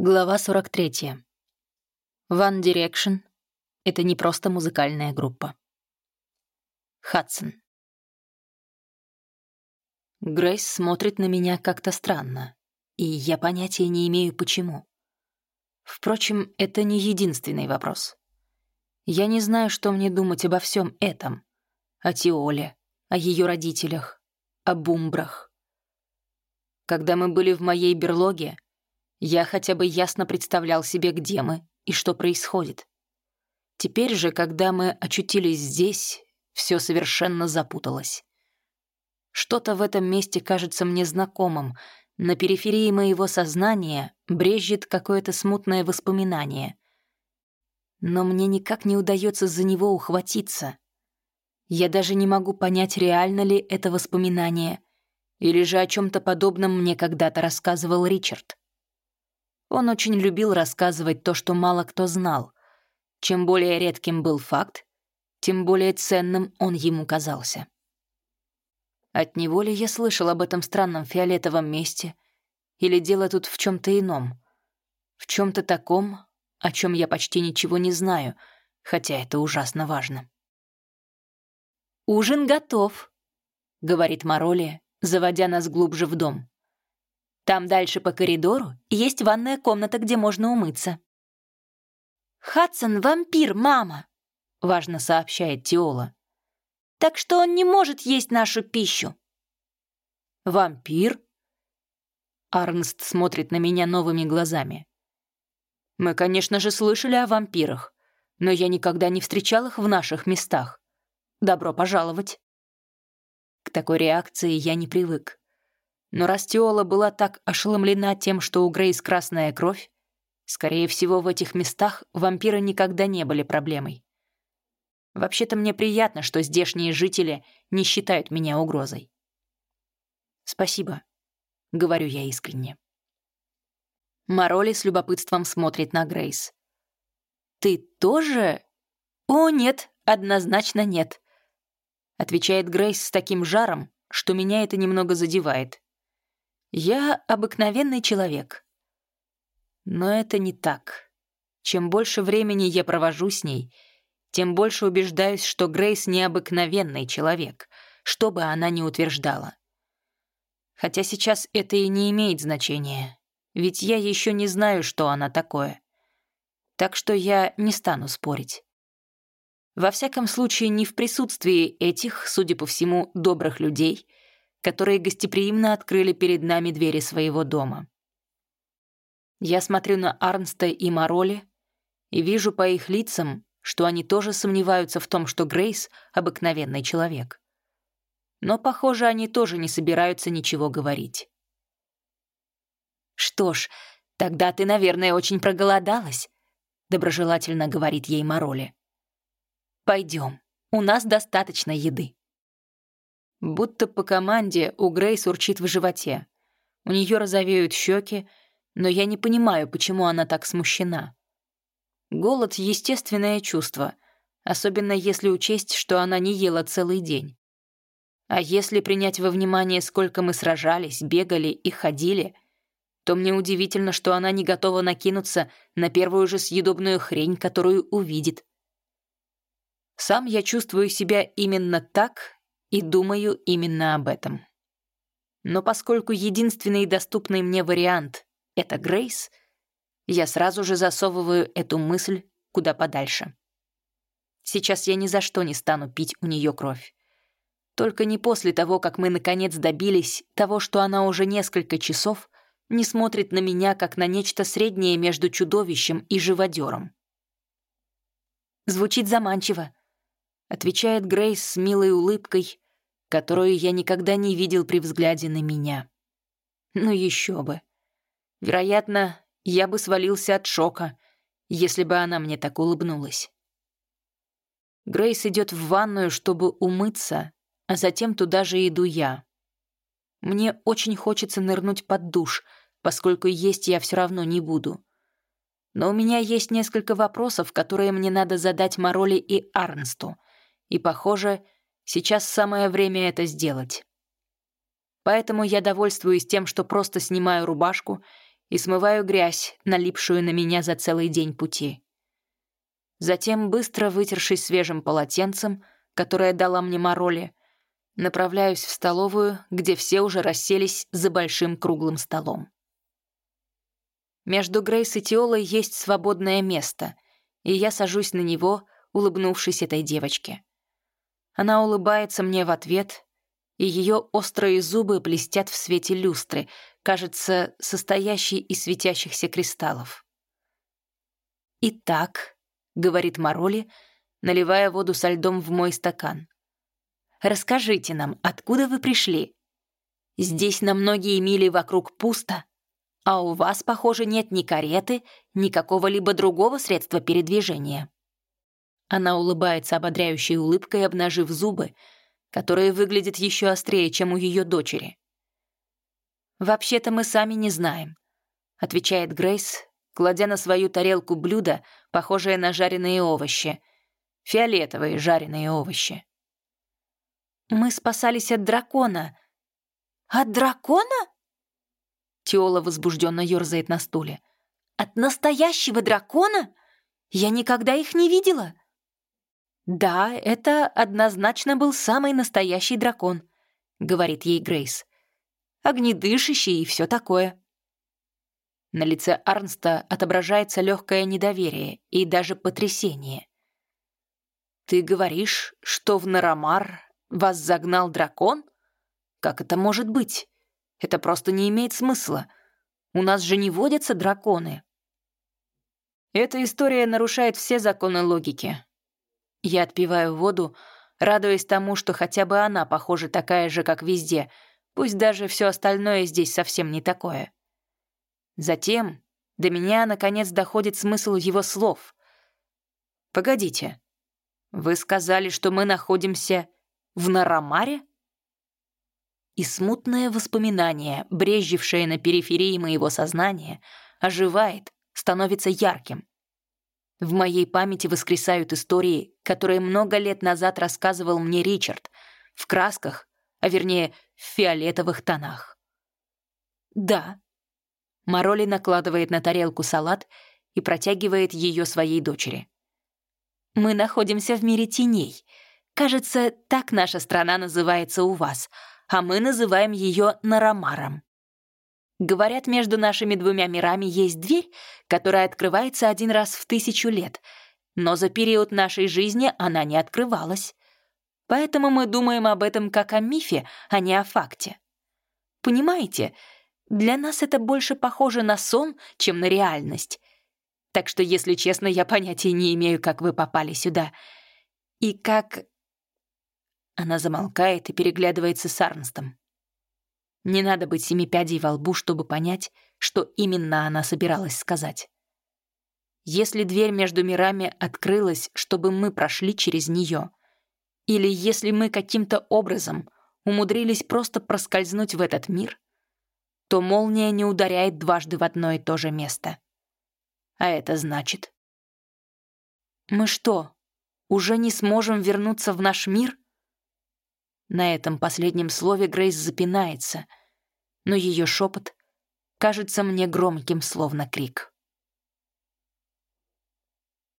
Глава 43. One Direction — это не просто музыкальная группа. Хадсон. Грейс смотрит на меня как-то странно, и я понятия не имею, почему. Впрочем, это не единственный вопрос. Я не знаю, что мне думать обо всем этом. О Тиоле, о ее родителях, о бумбрах. Когда мы были в моей берлоге, я хотя бы ясно представлял себе, где мы и что происходит. Теперь же, когда мы очутились здесь, все совершенно запуталось. Что-то в этом месте кажется мне знакомым. На периферии моего сознания брежет какое-то смутное воспоминание. Но мне никак не удается за него ухватиться. Я даже не могу понять, реально ли это воспоминание, или же о чем то подобном мне когда-то рассказывал Ричард. Он очень любил рассказывать то, что мало кто знал. Чем более редким был факт, тем более ценным он ему казался. От него ли я слышал об этом странном фиолетовом месте? Или дело тут в чем то ином? В чем то таком, о чем я почти ничего не знаю, хотя это ужасно важно. «Ужин готов», — говорит Мароли, заводя нас глубже в дом. Там дальше по коридору есть ванная комната, где можно умыться». «Хадсон — вампир, мама», — важно сообщает Тиола. «Так что он не может есть нашу пищу». «Вампир?» Арнст смотрит на меня новыми глазами. «Мы, конечно же, слышали о вампирах, но я никогда не встречал их в наших местах. Добро пожаловать». К такой реакции я не привык. Но Растиола была так ошеломлена тем, что у Грейс красная кровь, скорее всего, в этих местах вампиры никогда не были проблемой. Вообще-то мне приятно, что здешние жители не считают меня угрозой. «Спасибо», — говорю я искренне. Мароли с любопытством смотрит на Грейс. «Ты тоже?» «О, нет, однозначно нет», — отвечает Грейс с таким жаром, что меня это немного задевает. Я обыкновенный человек. Но это не так. Чем больше времени я провожу с ней, тем больше убеждаюсь, что Грейс необыкновенный человек, что бы она ни утверждала. Хотя сейчас это и не имеет значения, ведь я еще не знаю, что она такое. Так что я не стану спорить. Во всяком случае, не в присутствии этих, судя по всему, добрых людей — которые гостеприимно открыли перед нами двери своего дома. Я смотрю на Арнста и Мароли и вижу по их лицам, что они тоже сомневаются в том, что Грейс — обыкновенный человек. Но, похоже, они тоже не собираются ничего говорить. «Что ж, тогда ты, наверное, очень проголодалась», — доброжелательно говорит ей Мароли. «Пойдем, у нас достаточно еды». Будто по команде у Грейс урчит в животе. У нее розовеют щеки, но я не понимаю, почему она так смущена. Голод — естественное чувство, особенно если учесть, что она не ела целый день. А если принять во внимание, сколько мы сражались, бегали и ходили, то мне удивительно, что она не готова накинуться на первую же съедобную хрень, которую увидит. Сам я чувствую себя именно так и думаю именно об этом. Но поскольку единственный доступный мне вариант — это Грейс, я сразу же засовываю эту мысль куда подальше. Сейчас я ни за что не стану пить у нее кровь. Только не после того, как мы наконец добились того, что она уже несколько часов не смотрит на меня как на нечто среднее между чудовищем и живодером. Звучит заманчиво, отвечает Грейс с милой улыбкой, которую я никогда не видел при взгляде на меня. Ну еще бы. Вероятно, я бы свалился от шока, если бы она мне так улыбнулась. Грейс идет в ванную, чтобы умыться, а затем туда же иду я. Мне очень хочется нырнуть под душ, поскольку есть я все равно не буду. Но у меня есть несколько вопросов, которые мне надо задать Мароли и Арнсту, и, похоже, сейчас самое время это сделать. Поэтому я довольствуюсь тем, что просто снимаю рубашку и смываю грязь, налипшую на меня за целый день пути. Затем, быстро вытершись свежим полотенцем, которое дала мне Мароли, направляюсь в столовую, где все уже расселись за большим круглым столом. Между Грейс и Тиолой есть свободное место, и я сажусь на него, улыбнувшись этой девочке. Она улыбается мне в ответ, и ее острые зубы блестят в свете люстры, кажется, состоящей из светящихся кристаллов. «Итак», — говорит Мароли, наливая воду со льдом в мой стакан, «расскажите нам, откуда вы пришли? Здесь на многие мили вокруг пусто, а у вас, похоже, нет ни кареты, ни какого-либо другого средства передвижения». Она улыбается ободряющей улыбкой, обнажив зубы, которые выглядят еще острее, чем у ее дочери. «Вообще-то мы сами не знаем», — отвечает Грейс, кладя на свою тарелку блюдо, похожее на жареные овощи. Фиолетовые жареные овощи. «Мы спасались от дракона». «От дракона?» Теола возбужденно ерзает на стуле. «От настоящего дракона? Я никогда их не видела». «Да, это однозначно был самый настоящий дракон», — говорит ей Грейс огнедышащий и все такое. На лице Арнста отображается легкое недоверие и даже потрясение. «Ты говоришь, что в Нарамар вас загнал дракон? Как это может быть? Это просто не имеет смысла. У нас же не водятся драконы». Эта история нарушает все законы логики. Я отпиваю воду, радуясь тому, что хотя бы она, похоже, такая же, как везде — Пусть даже все остальное здесь совсем не такое. Затем до меня, наконец, доходит смысл его слов. «Погодите, вы сказали, что мы находимся в Нарамаре?» И смутное воспоминание, брежевшее на периферии моего сознания, оживает, становится ярким. В моей памяти воскресают истории, которые много лет назад рассказывал мне Ричард, в красках, а вернее в фиолетовых тонах. «Да». Мароли накладывает на тарелку салат и протягивает ее своей дочери. «Мы находимся в мире теней. Кажется, так наша страна называется у вас, а мы называем ее Нарамаром. Говорят, между нашими двумя мирами есть дверь, которая открывается один раз в тысячу лет, но за период нашей жизни она не открывалась. Поэтому мы думаем об этом как о мифе, а не о факте. Понимаете, для нас это больше похоже на сон, чем на реальность. Так что, если честно, я понятия не имею, как вы попали сюда. И как... Она замолкает и переглядывается с Арнстом. Не надо быть семи пядей во лбу, чтобы понять, что именно она собиралась сказать. Если дверь между мирами открылась, чтобы мы прошли через нее, или если мы каким-то образом умудрились просто проскользнуть в этот мир, то молния не ударяет дважды в одно и то же место. А это значит... Мы что, уже не сможем вернуться в наш мир? На этом последнем слове Грейс запинается, но ее шепот кажется мне громким, словно крик.